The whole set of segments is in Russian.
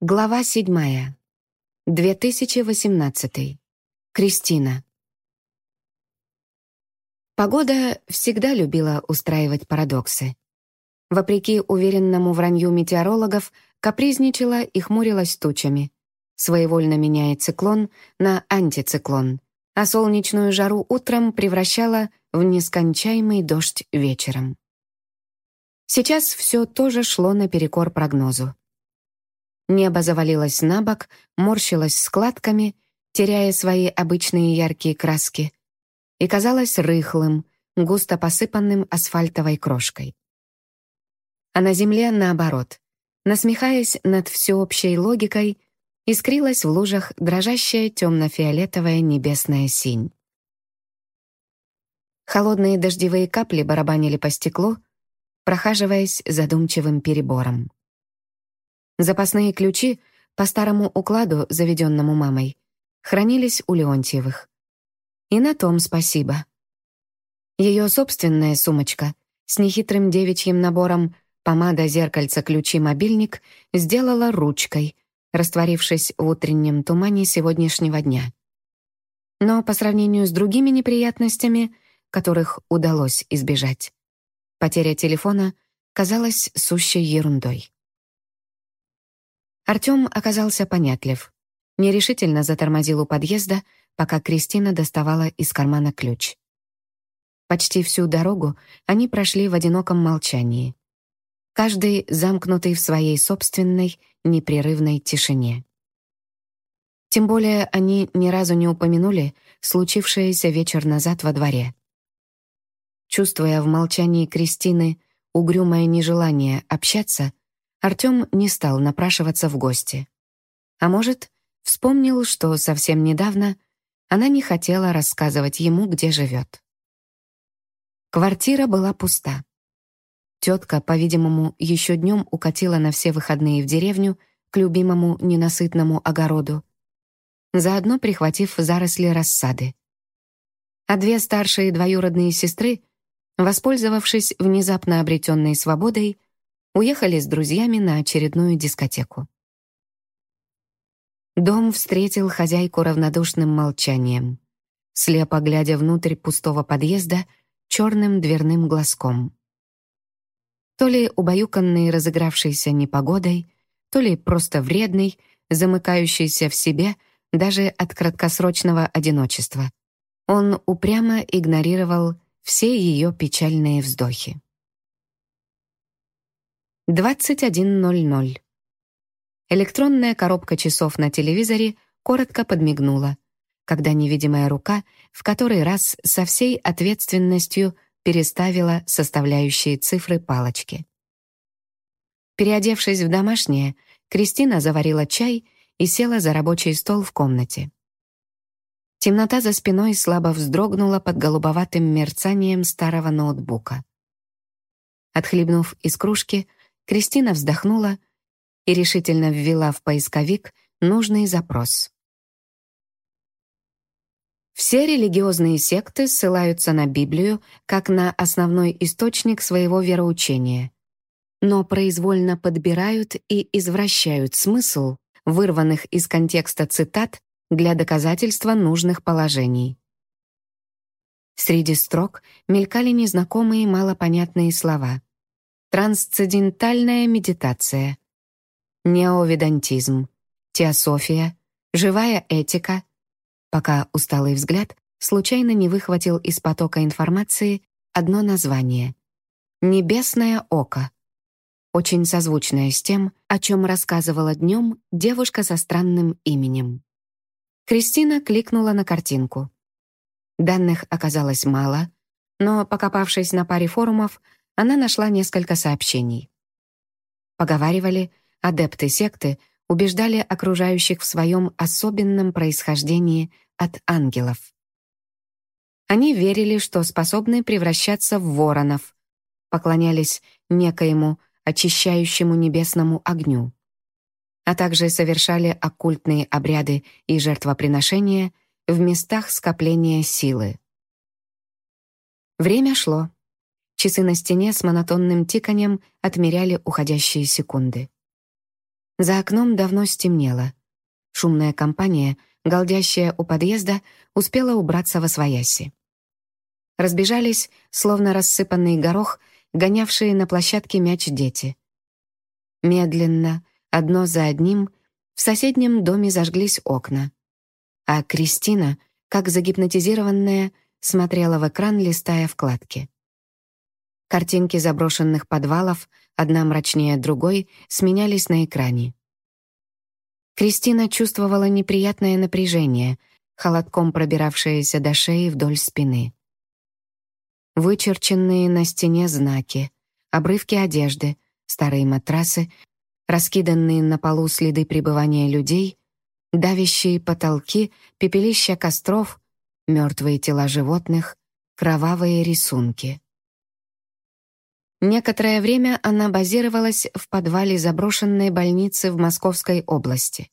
Глава седьмая. 2018. Кристина. Погода всегда любила устраивать парадоксы. Вопреки уверенному вранью метеорологов, капризничала и хмурилась тучами. Своевольно меняя циклон на антициклон, а солнечную жару утром превращала в нескончаемый дождь вечером. Сейчас все тоже шло наперекор прогнозу. Небо завалилось на бок, морщилось складками, теряя свои обычные яркие краски, и казалось рыхлым, густо посыпанным асфальтовой крошкой. А на земле, наоборот, насмехаясь над всеобщей логикой, искрилась в лужах дрожащая темно-фиолетовая небесная синь. Холодные дождевые капли барабанили по стеклу, прохаживаясь задумчивым перебором. Запасные ключи по старому укладу, заведенному мамой, хранились у Леонтьевых. И на том спасибо. Ее собственная сумочка с нехитрым девичьим набором помада, зеркальце, ключи, мобильник сделала ручкой, растворившись в утреннем тумане сегодняшнего дня. Но по сравнению с другими неприятностями, которых удалось избежать, потеря телефона казалась сущей ерундой. Артём оказался понятлив. Нерешительно затормозил у подъезда, пока Кристина доставала из кармана ключ. Почти всю дорогу они прошли в одиноком молчании. Каждый замкнутый в своей собственной, непрерывной тишине. Тем более они ни разу не упомянули случившееся вечер назад во дворе. Чувствуя в молчании Кристины угрюмое нежелание общаться, Артём не стал напрашиваться в гости. А может, вспомнил, что совсем недавно она не хотела рассказывать ему, где живет. Квартира была пуста. Тетка, по-видимому, еще днем укатила на все выходные в деревню к любимому ненасытному огороду, заодно прихватив заросли рассады. А две старшие двоюродные сестры, воспользовавшись внезапно обретенной свободой, уехали с друзьями на очередную дискотеку. Дом встретил хозяйку равнодушным молчанием, слепо глядя внутрь пустого подъезда черным дверным глазком. То ли убаюканный разыгравшейся непогодой, то ли просто вредный, замыкающийся в себе даже от краткосрочного одиночества. Он упрямо игнорировал все ее печальные вздохи. 21.00. Электронная коробка часов на телевизоре коротко подмигнула, когда невидимая рука в который раз со всей ответственностью переставила составляющие цифры палочки. Переодевшись в домашнее, Кристина заварила чай и села за рабочий стол в комнате. Темнота за спиной слабо вздрогнула под голубоватым мерцанием старого ноутбука. Отхлебнув из кружки, Кристина вздохнула и решительно ввела в поисковик нужный запрос. Все религиозные секты ссылаются на Библию как на основной источник своего вероучения, но произвольно подбирают и извращают смысл вырванных из контекста цитат для доказательства нужных положений. Среди строк мелькали незнакомые малопонятные слова — Трансцендентальная медитация. Неоведантизм. Теософия. Живая этика. Пока усталый взгляд случайно не выхватил из потока информации одно название. «Небесное око». Очень созвучное с тем, о чем рассказывала днем девушка со странным именем. Кристина кликнула на картинку. Данных оказалось мало, но, покопавшись на паре форумов, она нашла несколько сообщений. Поговаривали, адепты секты убеждали окружающих в своем особенном происхождении от ангелов. Они верили, что способны превращаться в воронов, поклонялись некоему очищающему небесному огню, а также совершали оккультные обряды и жертвоприношения в местах скопления силы. Время шло. Часы на стене с монотонным тиканьем отмеряли уходящие секунды. За окном давно стемнело. Шумная компания, голдящая у подъезда, успела убраться во свояси. Разбежались, словно рассыпанный горох, гонявшие на площадке мяч дети. Медленно, одно за одним, в соседнем доме зажглись окна. А Кристина, как загипнотизированная, смотрела в экран, листая вкладки. Картинки заброшенных подвалов, одна мрачнее другой, сменялись на экране. Кристина чувствовала неприятное напряжение, холодком пробиравшееся до шеи вдоль спины. Вычерченные на стене знаки, обрывки одежды, старые матрасы, раскиданные на полу следы пребывания людей, давящие потолки, пепелища костров, мертвые тела животных, кровавые рисунки. Некоторое время она базировалась в подвале заброшенной больницы в Московской области.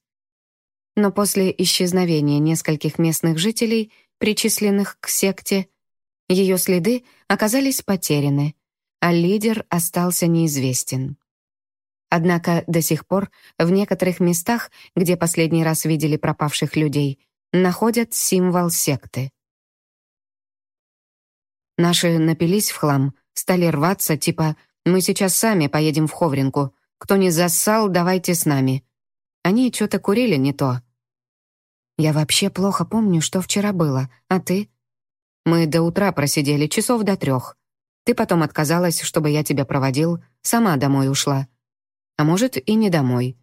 Но после исчезновения нескольких местных жителей, причисленных к секте, ее следы оказались потеряны, а лидер остался неизвестен. Однако до сих пор в некоторых местах, где последний раз видели пропавших людей, находят символ секты. Наши напились в хлам, стали рваться, типа «Мы сейчас сами поедем в Ховринку. Кто не зассал, давайте с нами». Они что-то курили не то. Я вообще плохо помню, что вчера было, а ты? Мы до утра просидели, часов до трех. Ты потом отказалась, чтобы я тебя проводил, сама домой ушла. А может, и не домой.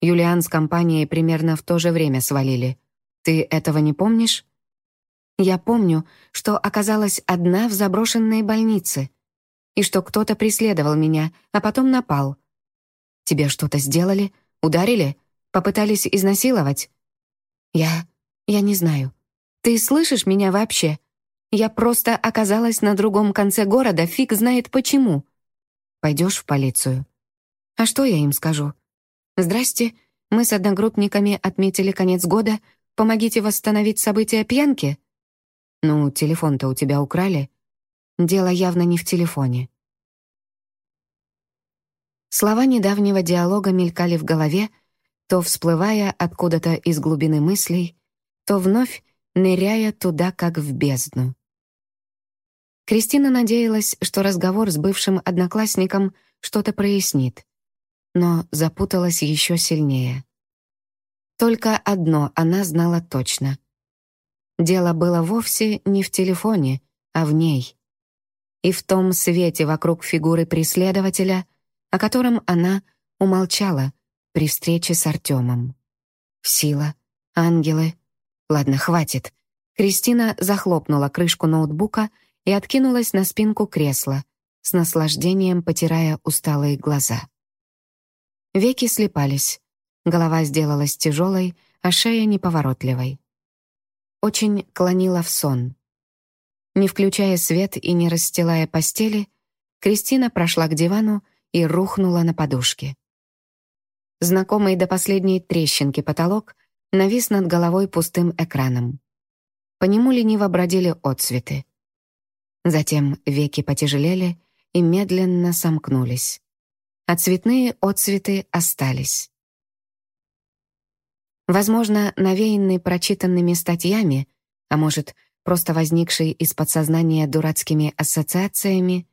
Юлиан с компанией примерно в то же время свалили. Ты этого не помнишь? Я помню, что оказалась одна в заброшенной больнице и что кто-то преследовал меня, а потом напал. Тебе что-то сделали? Ударили? Попытались изнасиловать? Я... я не знаю. Ты слышишь меня вообще? Я просто оказалась на другом конце города, фиг знает почему. Пойдешь в полицию? А что я им скажу? Здрасте, мы с одногруппниками отметили конец года, помогите восстановить события пьянки? Ну, телефон-то у тебя украли. Дело явно не в телефоне. Слова недавнего диалога мелькали в голове, то всплывая откуда-то из глубины мыслей, то вновь ныряя туда, как в бездну. Кристина надеялась, что разговор с бывшим одноклассником что-то прояснит, но запуталась еще сильнее. Только одно она знала точно. Дело было вовсе не в телефоне, а в ней. И в том свете вокруг фигуры преследователя, о котором она умолчала при встрече с Артемом. Сила, ангелы. Ладно, хватит. Кристина захлопнула крышку ноутбука и откинулась на спинку кресла, с наслаждением потирая усталые глаза. Веки слепались, голова сделалась тяжелой, а шея неповоротливой. Очень клонила в сон. Не включая свет и не расстилая постели, Кристина прошла к дивану и рухнула на подушке. Знакомый до последней трещинки потолок навис над головой пустым экраном. По нему лениво бродили отцветы. Затем веки потяжелели и медленно сомкнулись. А цветные отцветы остались. Возможно, навеянный прочитанными статьями, а может, просто возникший из подсознания дурацкими ассоциациями,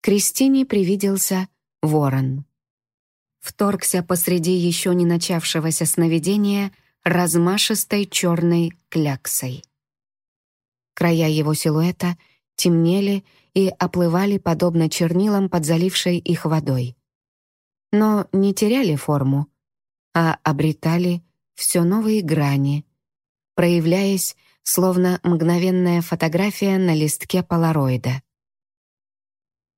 Кристине привиделся ворон. Вторгся посреди еще не начавшегося сновидения размашистой черной кляксой. Края его силуэта — темнели и оплывали подобно чернилам под залившей их водой. Но не теряли форму, а обретали все новые грани, проявляясь, словно мгновенная фотография на листке полароида.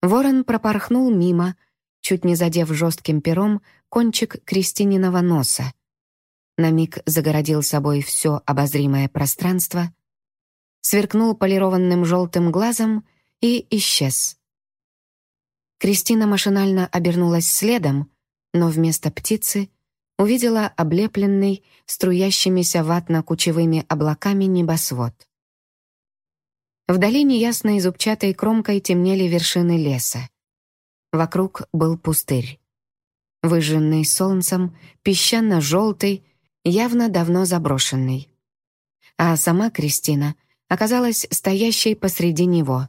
Ворон пропорхнул мимо, чуть не задев жестким пером кончик Кристининого носа. На миг загородил собой все обозримое пространство сверкнул полированным желтым глазом и исчез. Кристина машинально обернулась следом, но вместо птицы увидела облепленный струящимися ватно-кучевыми облаками небосвод. Вдали неясной зубчатой кромкой темнели вершины леса. Вокруг был пустырь. выжженный солнцем, песчано-желтый, явно давно заброшенный. А сама Кристина оказалась стоящей посреди него,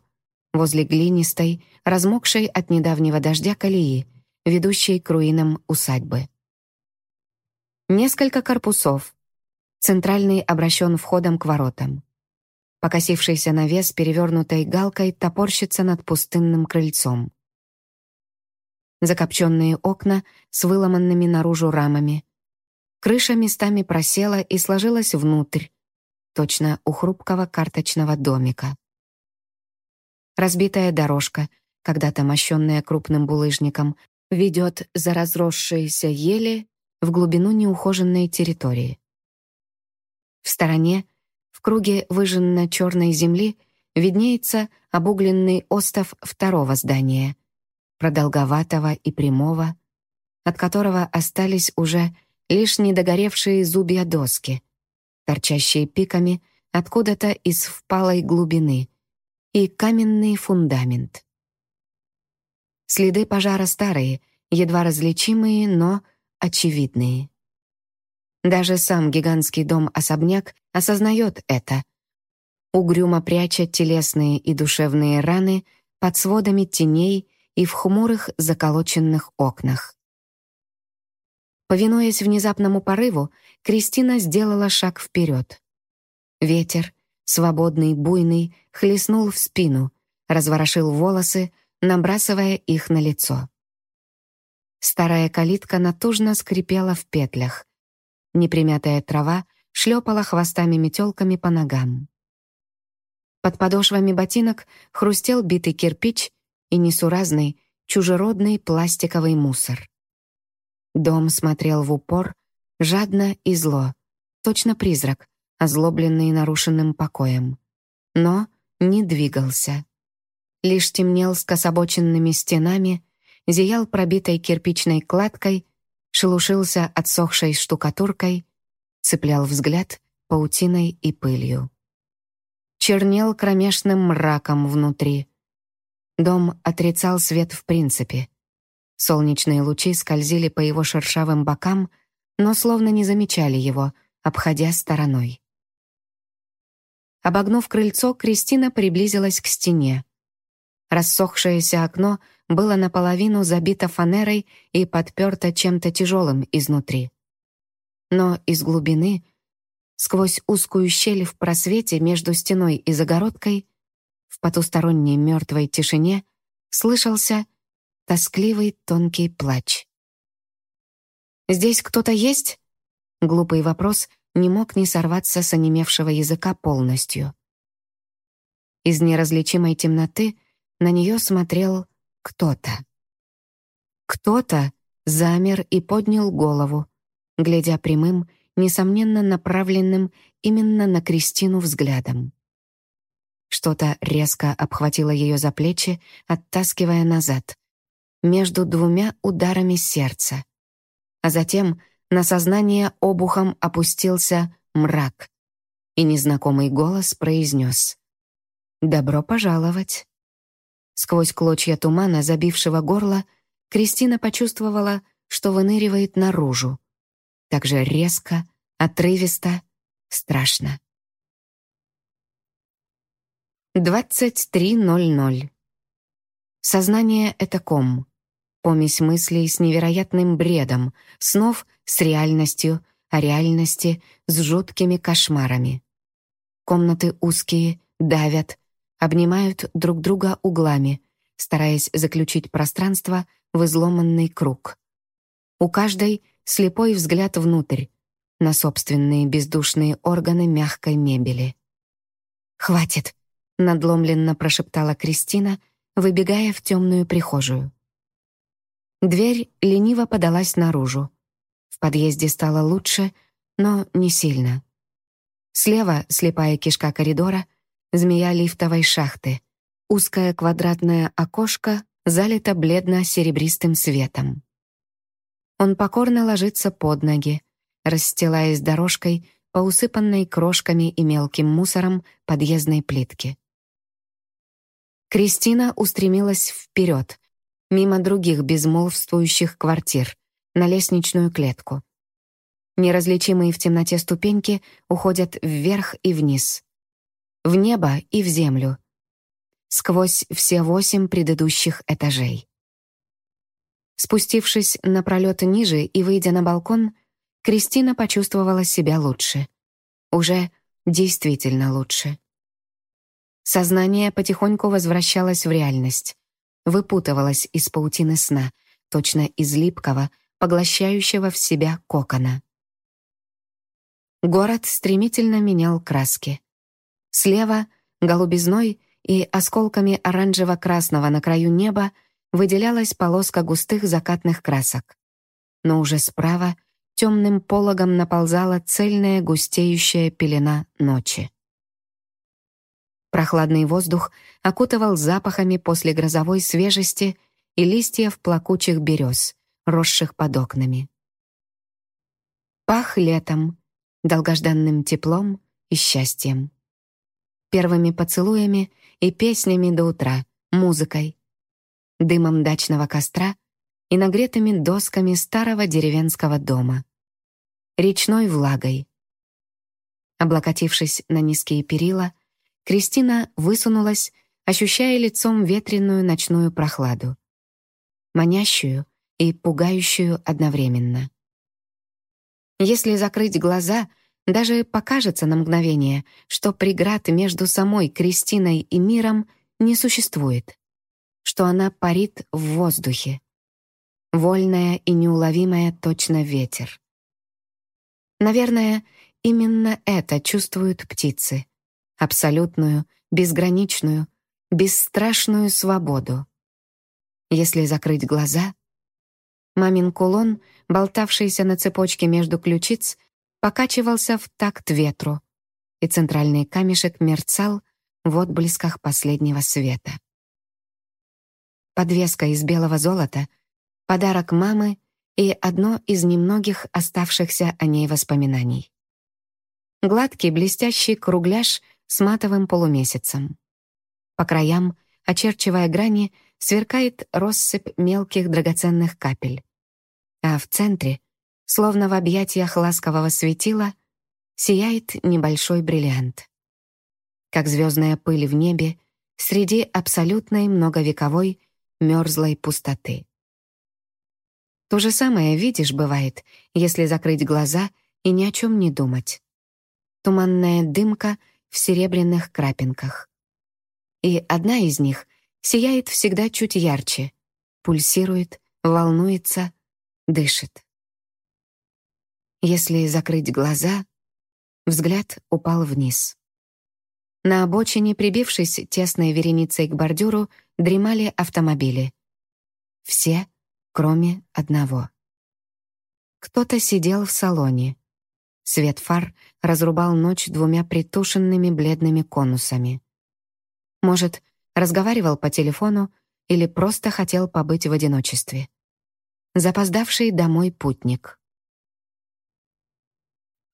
возле глинистой, размокшей от недавнего дождя колеи, ведущей к руинам усадьбы. Несколько корпусов. Центральный обращен входом к воротам. Покосившийся навес перевернутой галкой топорщится над пустынным крыльцом. Закопченные окна с выломанными наружу рамами. Крыша местами просела и сложилась внутрь, точно у хрупкого карточного домика. Разбитая дорожка, когда-то мощенная крупным булыжником, ведет за разросшиеся ели в глубину неухоженной территории. В стороне в круге выжженной черной земли виднеется обугленный остов второго здания, продолговатого и прямого, от которого остались уже лишь недогоревшие зубья доски, торчащие пиками откуда-то из впалой глубины, и каменный фундамент. Следы пожара старые, едва различимые, но очевидные. Даже сам гигантский дом-особняк осознает это, угрюмо пряча телесные и душевные раны под сводами теней и в хмурых заколоченных окнах. Повинуясь внезапному порыву, Кристина сделала шаг вперед. Ветер, свободный, буйный, хлестнул в спину, разворошил волосы, набрасывая их на лицо. Старая калитка натужно скрипела в петлях, Непримятая трава шлепала хвостами-метелками по ногам. Под подошвами ботинок хрустел битый кирпич и несуразный, чужеродный пластиковый мусор. Дом смотрел в упор, жадно и зло, точно призрак, озлобленный нарушенным покоем. Но не двигался. Лишь темнел с кособоченными стенами, зиял пробитой кирпичной кладкой шелушился отсохшей штукатуркой, цеплял взгляд паутиной и пылью. Чернел кромешным мраком внутри. Дом отрицал свет в принципе. Солнечные лучи скользили по его шершавым бокам, но словно не замечали его, обходя стороной. Обогнув крыльцо, Кристина приблизилась к стене. Рассохшееся окно было наполовину забито фанерой и подперто чем-то тяжелым изнутри. Но из глубины, сквозь узкую щель в просвете между стеной и загородкой, в потусторонней мертвой тишине слышался тоскливый тонкий плач. «Здесь кто-то есть?» Глупый вопрос не мог не сорваться с онемевшего языка полностью. Из неразличимой темноты на нее смотрел кто-то. Кто-то замер и поднял голову, глядя прямым, несомненно направленным именно на Кристину взглядом. Что-то резко обхватило ее за плечи, оттаскивая назад, между двумя ударами сердца. А затем на сознание обухом опустился мрак, и незнакомый голос произнес «Добро пожаловать». Сквозь клочья тумана, забившего горло, Кристина почувствовала, что выныривает наружу. Так же резко, отрывисто, страшно. 23.00. Сознание — это ком. Помесь мыслей с невероятным бредом, снов с реальностью, а реальности с жуткими кошмарами. Комнаты узкие, давят, обнимают друг друга углами, стараясь заключить пространство в изломанный круг. У каждой слепой взгляд внутрь, на собственные бездушные органы мягкой мебели. «Хватит!» — надломленно прошептала Кристина, выбегая в темную прихожую. Дверь лениво подалась наружу. В подъезде стало лучше, но не сильно. Слева слепая кишка коридора — змея лифтовой шахты. Узкое квадратное окошко залито бледно-серебристым светом. Он покорно ложится под ноги, расстилаясь дорожкой по усыпанной крошками и мелким мусором подъездной плитки. Кристина устремилась вперед, мимо других безмолвствующих квартир, на лестничную клетку. Неразличимые в темноте ступеньки уходят вверх и вниз. В небо и в землю. Сквозь все восемь предыдущих этажей. Спустившись на пролет ниже и выйдя на балкон, Кристина почувствовала себя лучше. Уже действительно лучше. Сознание потихоньку возвращалось в реальность, выпутывалось из паутины сна, точно из липкого, поглощающего в себя кокона. Город стремительно менял краски. Слева — голубизной и осколками оранжево-красного на краю неба выделялась полоска густых закатных красок. Но уже справа темным пологом наползала цельная густеющая пелена ночи. Прохладный воздух окутывал запахами после грозовой свежести и листьев плакучих берез, росших под окнами. Пах летом, долгожданным теплом и счастьем. Первыми поцелуями и песнями до утра, музыкой, дымом дачного костра и нагретыми досками старого деревенского дома, речной влагой. Облокотившись на низкие перила, Кристина высунулась, ощущая лицом ветреную ночную прохладу, манящую и пугающую одновременно. Если закрыть глаза, даже покажется на мгновение, что преград между самой Кристиной и миром не существует что она парит в воздухе. Вольная и неуловимая точно ветер. Наверное, именно это чувствуют птицы. Абсолютную, безграничную, бесстрашную свободу. Если закрыть глаза, мамин кулон, болтавшийся на цепочке между ключиц, покачивался в такт ветру, и центральный камешек мерцал в отблесках последнего света подвеска из белого золота, подарок мамы и одно из немногих оставшихся о ней воспоминаний. Гладкий блестящий кругляш с матовым полумесяцем. По краям, очерчивая грани, сверкает россыпь мелких драгоценных капель. А в центре, словно в объятиях ласкового светила, сияет небольшой бриллиант. Как звездная пыль в небе среди абсолютной многовековой мерзлой пустоты. То же самое, видишь, бывает, если закрыть глаза и ни о чем не думать. Туманная дымка в серебряных крапинках. И одна из них сияет всегда чуть ярче, пульсирует, волнуется, дышит. Если закрыть глаза, взгляд упал вниз. На обочине, прибившись тесной вереницей к бордюру, дремали автомобили. Все, кроме одного. Кто-то сидел в салоне. Свет фар разрубал ночь двумя притушенными бледными конусами. Может, разговаривал по телефону или просто хотел побыть в одиночестве. Запоздавший домой путник.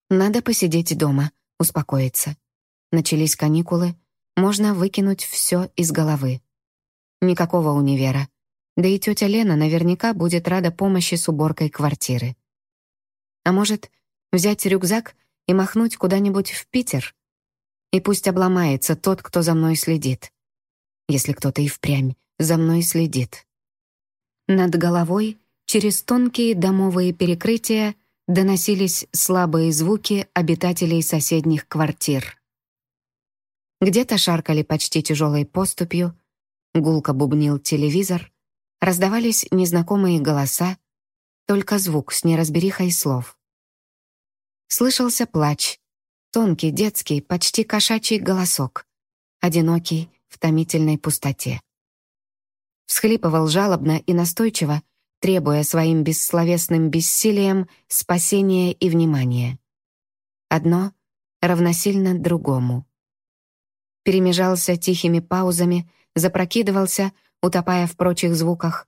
Надо посидеть дома, успокоиться. Начались каникулы, можно выкинуть все из головы. Никакого универа. Да и тетя Лена наверняка будет рада помощи с уборкой квартиры. А может, взять рюкзак и махнуть куда-нибудь в Питер? И пусть обломается тот, кто за мной следит. Если кто-то и впрямь за мной следит. Над головой, через тонкие домовые перекрытия, доносились слабые звуки обитателей соседних квартир. Где-то шаркали почти тяжелой поступью, гулко бубнил телевизор, раздавались незнакомые голоса, только звук с неразберихой слов. Слышался плач, тонкий, детский, почти кошачий голосок, одинокий в томительной пустоте. Всхлипывал жалобно и настойчиво, требуя своим бессловесным бессилием спасения и внимания. Одно равносильно другому перемежался тихими паузами, запрокидывался, утопая в прочих звуках,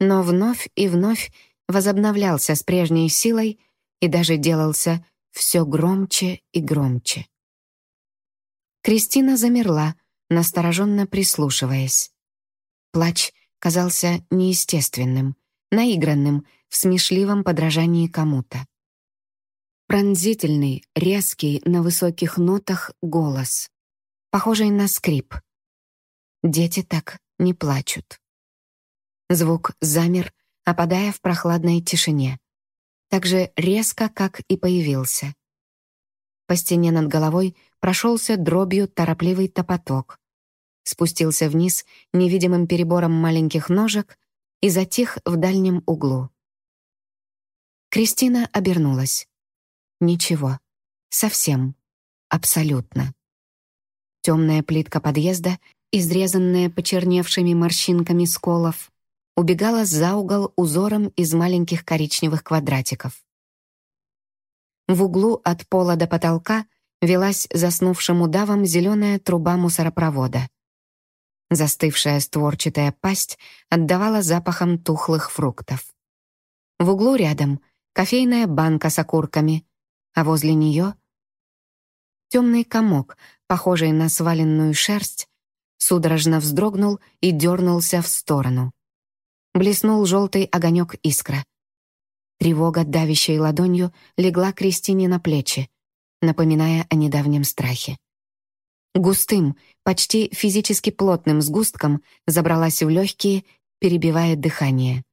но вновь и вновь возобновлялся с прежней силой и даже делался все громче и громче. Кристина замерла, настороженно прислушиваясь. Плач казался неестественным, наигранным, в смешливом подражании кому-то. Пронзительный, резкий, на высоких нотах голос, похожий на скрип. Дети так не плачут. Звук замер, опадая в прохладной тишине. Так же резко, как и появился. По стене над головой прошелся дробью торопливый топоток. Спустился вниз невидимым перебором маленьких ножек и затих в дальнем углу. Кристина обернулась. Ничего. Совсем. Абсолютно. Темная плитка подъезда, изрезанная почерневшими морщинками сколов, убегала за угол узором из маленьких коричневых квадратиков. В углу от пола до потолка велась заснувшим удавом зеленая труба мусоропровода. Застывшая створчатая пасть отдавала запахом тухлых фруктов. В углу рядом кофейная банка с окурками, а возле нее темный комок, похожий на сваленную шерсть, судорожно вздрогнул и дернулся в сторону. Блеснул желтый огонек искра. Тревога, давящей ладонью, легла Кристине на плечи, напоминая о недавнем страхе. Густым, почти физически плотным сгустком забралась в легкие, перебивая дыхание.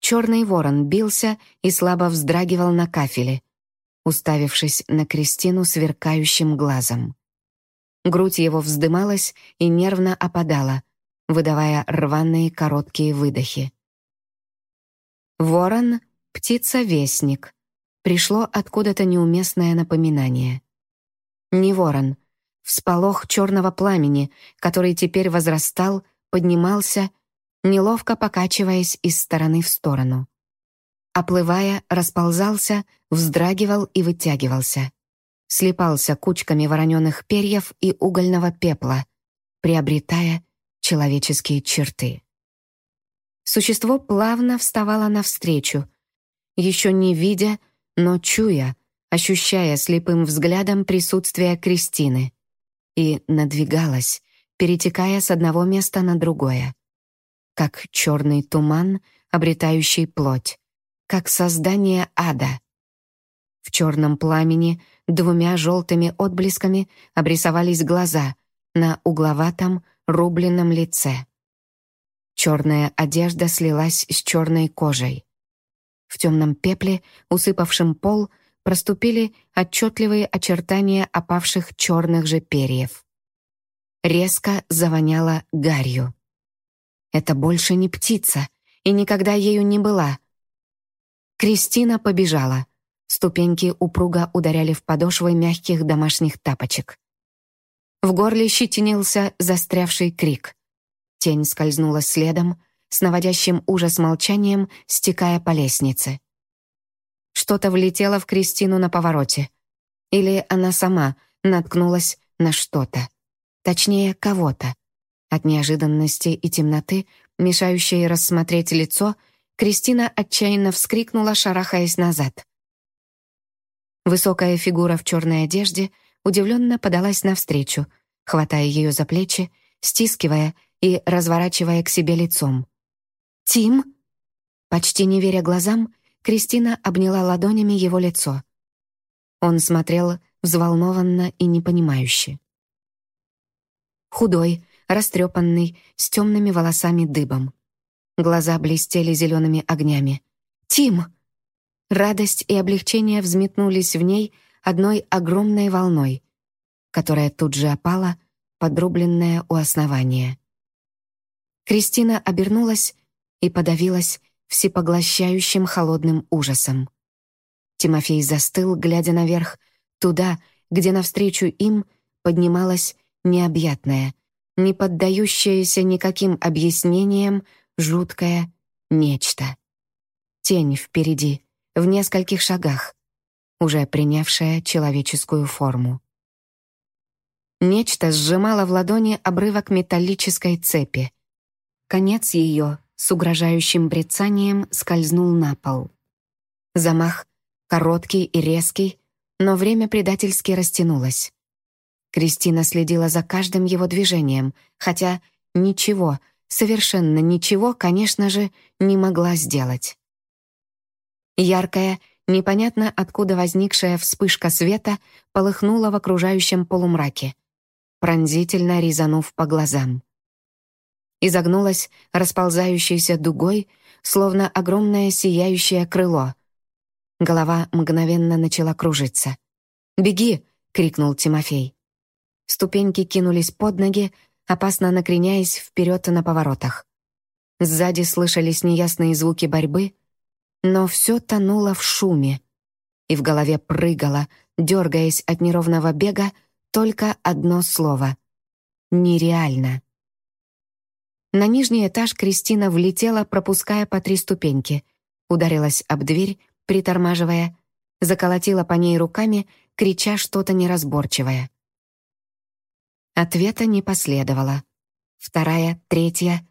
Черный ворон бился и слабо вздрагивал на кафеле, уставившись на Кристину сверкающим глазом. Грудь его вздымалась и нервно опадала, выдавая рваные короткие выдохи. Ворон — птица-вестник. Пришло откуда-то неуместное напоминание. Не ворон. Всполох черного пламени, который теперь возрастал, поднимался, неловко покачиваясь из стороны в сторону оплывая, расползался, вздрагивал и вытягивался. Слипался кучками вороненых перьев и угольного пепла, приобретая человеческие черты. Существо плавно вставало навстречу, еще не видя, но чуя, ощущая слепым взглядом присутствие Кристины, и надвигалось, перетекая с одного места на другое, как черный туман, обретающий плоть, как создание ада. В черном пламени двумя желтыми отблесками обрисовались глаза на угловатом рубленном лице. Черная одежда слилась с черной кожей. В темном пепле, усыпавшем пол, проступили отчетливые очертания опавших черных же перьев. Резко завоняло гарью. Это больше не птица, и никогда ею не была — Кристина побежала. Ступеньки упруго ударяли в подошвы мягких домашних тапочек. В горле щетинился застрявший крик. Тень скользнула следом, с наводящим ужас молчанием, стекая по лестнице. Что-то влетело в Кристину на повороте. Или она сама наткнулась на что-то. Точнее, кого-то. От неожиданности и темноты, мешающей рассмотреть лицо — Кристина отчаянно вскрикнула, шарахаясь назад. Высокая фигура в черной одежде удивленно подалась навстречу, хватая ее за плечи, стискивая и разворачивая к себе лицом. «Тим?» Почти не веря глазам, Кристина обняла ладонями его лицо. Он смотрел взволнованно и непонимающе. Худой, растрепанный, с темными волосами дыбом. Глаза блестели зелеными огнями. «Тим!» Радость и облегчение взметнулись в ней одной огромной волной, которая тут же опала, подрубленная у основания. Кристина обернулась и подавилась всепоглощающим холодным ужасом. Тимофей застыл, глядя наверх, туда, где навстречу им поднималась необъятная, не поддающаяся никаким объяснениям жуткое нечто. Тень впереди, в нескольких шагах, уже принявшая человеческую форму. Нечто сжимало в ладони обрывок металлической цепи. Конец ее с угрожающим брецанием скользнул на пол. Замах, короткий и резкий, но время предательски растянулось. Кристина следила за каждым его движением, хотя ничего, совершенно ничего, конечно же, не могла сделать. Яркая, непонятно откуда возникшая вспышка света полыхнула в окружающем полумраке, пронзительно резанув по глазам. Изогнулась расползающейся дугой, словно огромное сияющее крыло. Голова мгновенно начала кружиться. «Беги!» — крикнул Тимофей. Ступеньки кинулись под ноги, опасно накреняясь вперед на поворотах. Сзади слышались неясные звуки борьбы, но все тонуло в шуме, и в голове прыгало, дергаясь от неровного бега, только одно слово — «нереально». На нижний этаж Кристина влетела, пропуская по три ступеньки, ударилась об дверь, притормаживая, заколотила по ней руками, крича что-то неразборчивое. Ответа не последовало. Вторая, третья.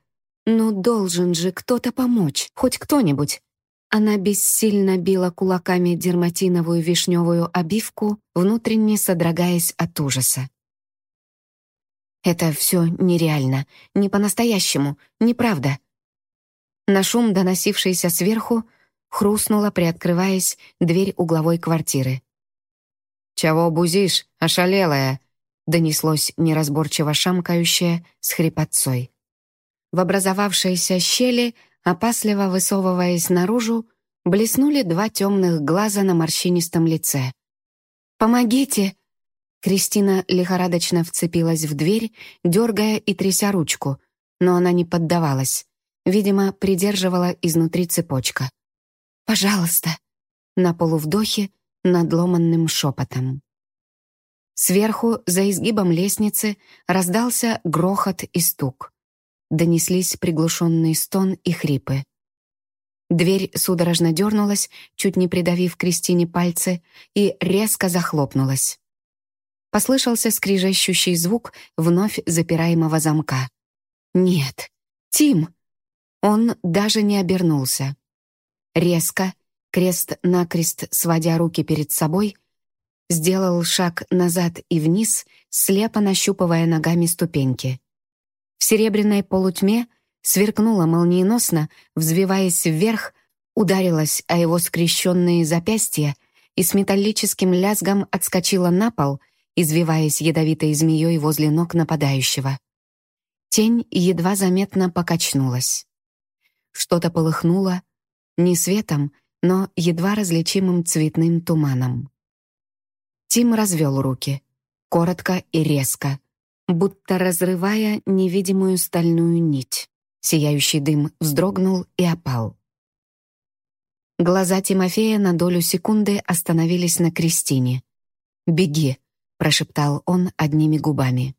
«Ну, должен же кто-то помочь, хоть кто-нибудь». Она бессильно била кулаками дерматиновую вишневую обивку, внутренне содрогаясь от ужаса. Это все нереально, не по-настоящему, неправда. На шум, доносившийся сверху, хрустнула, приоткрываясь, дверь угловой квартиры. «Чего бузишь, ошалелая?» донеслось неразборчиво шамкающее с хрипотцой. В образовавшейся щели, опасливо высовываясь наружу, блеснули два темных глаза на морщинистом лице. «Помогите!» Кристина лихорадочно вцепилась в дверь, дергая и тряся ручку, но она не поддавалась. Видимо, придерживала изнутри цепочка. «Пожалуйста!» На полувдохе, надломанным шепотом. Сверху, за изгибом лестницы, раздался грохот и стук. Донеслись приглушенный стон и хрипы. Дверь судорожно дернулась, чуть не придавив Кристине пальцы, и резко захлопнулась. Послышался скрижащущий звук вновь запираемого замка. «Нет, Тим!» Он даже не обернулся. Резко, крест-накрест сводя руки перед собой, сделал шаг назад и вниз, слепо нащупывая ногами ступеньки. В серебряной полутьме сверкнула молниеносно, взвиваясь вверх, ударилась о его скрещенные запястья и с металлическим лязгом отскочила на пол, извиваясь ядовитой змеей возле ног нападающего. Тень едва заметно покачнулась. Что-то полыхнуло, не светом, но едва различимым цветным туманом. Тим развел руки, коротко и резко, будто разрывая невидимую стальную нить. Сияющий дым вздрогнул и опал. Глаза Тимофея на долю секунды остановились на Кристине. «Беги», — прошептал он одними губами.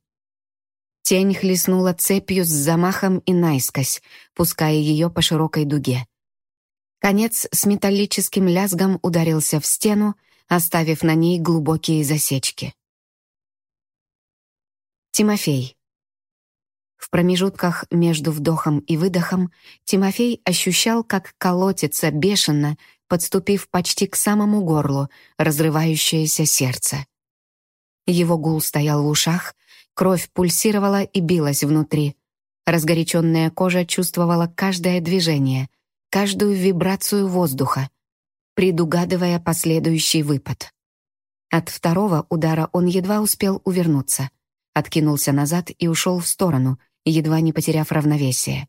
Тень хлестнула цепью с замахом и наискось, пуская ее по широкой дуге. Конец с металлическим лязгом ударился в стену, оставив на ней глубокие засечки. Тимофей. В промежутках между вдохом и выдохом Тимофей ощущал, как колотится бешено, подступив почти к самому горлу, разрывающееся сердце. Его гул стоял в ушах, кровь пульсировала и билась внутри. Разгоряченная кожа чувствовала каждое движение, каждую вибрацию воздуха — предугадывая последующий выпад. От второго удара он едва успел увернуться, откинулся назад и ушел в сторону, едва не потеряв равновесие.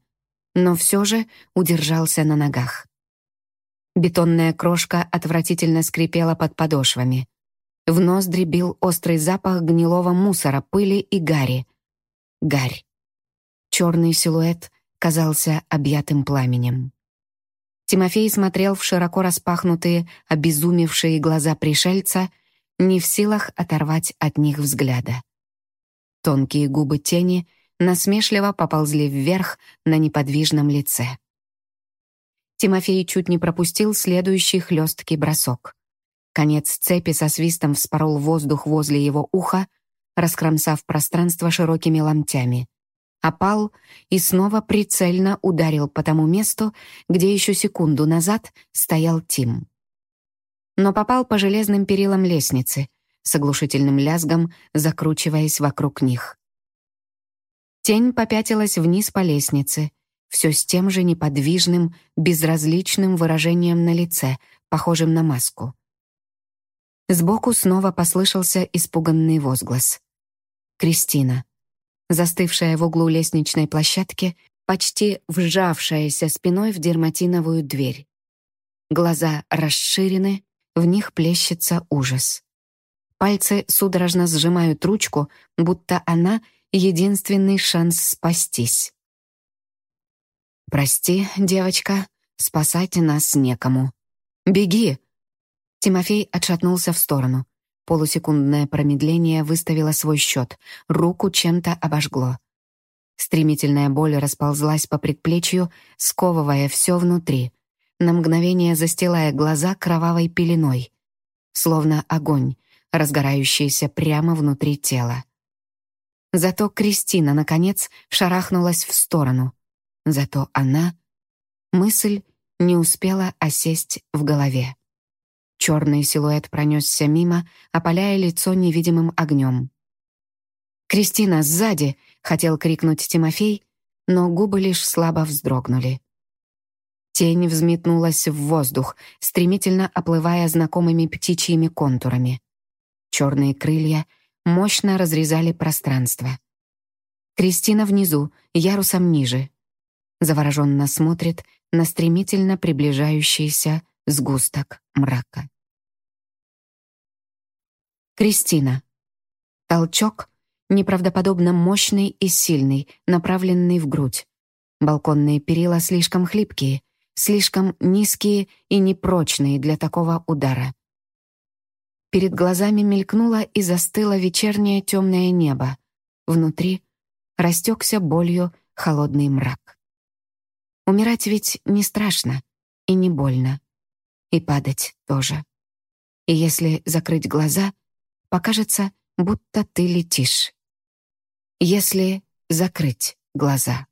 Но все же удержался на ногах. Бетонная крошка отвратительно скрипела под подошвами. В ноздри бил острый запах гнилого мусора, пыли и гари. Гарь. Черный силуэт казался объятым пламенем. Тимофей смотрел в широко распахнутые, обезумевшие глаза пришельца, не в силах оторвать от них взгляда. Тонкие губы тени насмешливо поползли вверх на неподвижном лице. Тимофей чуть не пропустил следующий хлесткий бросок. Конец цепи со свистом вспорол воздух возле его уха, раскромсав пространство широкими ломтями опал и снова прицельно ударил по тому месту, где еще секунду назад стоял Тим. Но попал по железным перилам лестницы, с оглушительным лязгом закручиваясь вокруг них. Тень попятилась вниз по лестнице, все с тем же неподвижным, безразличным выражением на лице, похожим на маску. Сбоку снова послышался испуганный возглас. Кристина, застывшая в углу лестничной площадки, почти вжавшаяся спиной в дерматиновую дверь. Глаза расширены, в них плещется ужас. Пальцы судорожно сжимают ручку, будто она — единственный шанс спастись. «Прости, девочка, спасать нас некому. Беги!» Тимофей отшатнулся в сторону. Полусекундное промедление выставило свой счет. Руку чем-то обожгло. Стремительная боль расползлась по предплечью, сковывая все внутри, на мгновение застилая глаза кровавой пеленой. Словно огонь, разгорающийся прямо внутри тела. Зато Кристина, наконец, шарахнулась в сторону. Зато она... Мысль не успела осесть в голове. Черный силуэт пронесся мимо, опаляя лицо невидимым огнем. «Кристина, сзади!» — хотел крикнуть Тимофей, но губы лишь слабо вздрогнули. Тень взметнулась в воздух, стремительно оплывая знакомыми птичьими контурами. Черные крылья мощно разрезали пространство. Кристина внизу, ярусом ниже. Завороженно смотрит на стремительно приближающийся сгусток мрака. Кристина. Толчок, неправдоподобно мощный и сильный, направленный в грудь. Балконные перила слишком хлипкие, слишком низкие и непрочные для такого удара. Перед глазами мелькнуло и застыло вечернее темное небо. Внутри растекся болью холодный мрак. Умирать ведь не страшно и не больно. И падать тоже. И если закрыть глаза, покажется, будто ты летишь. Если закрыть глаза.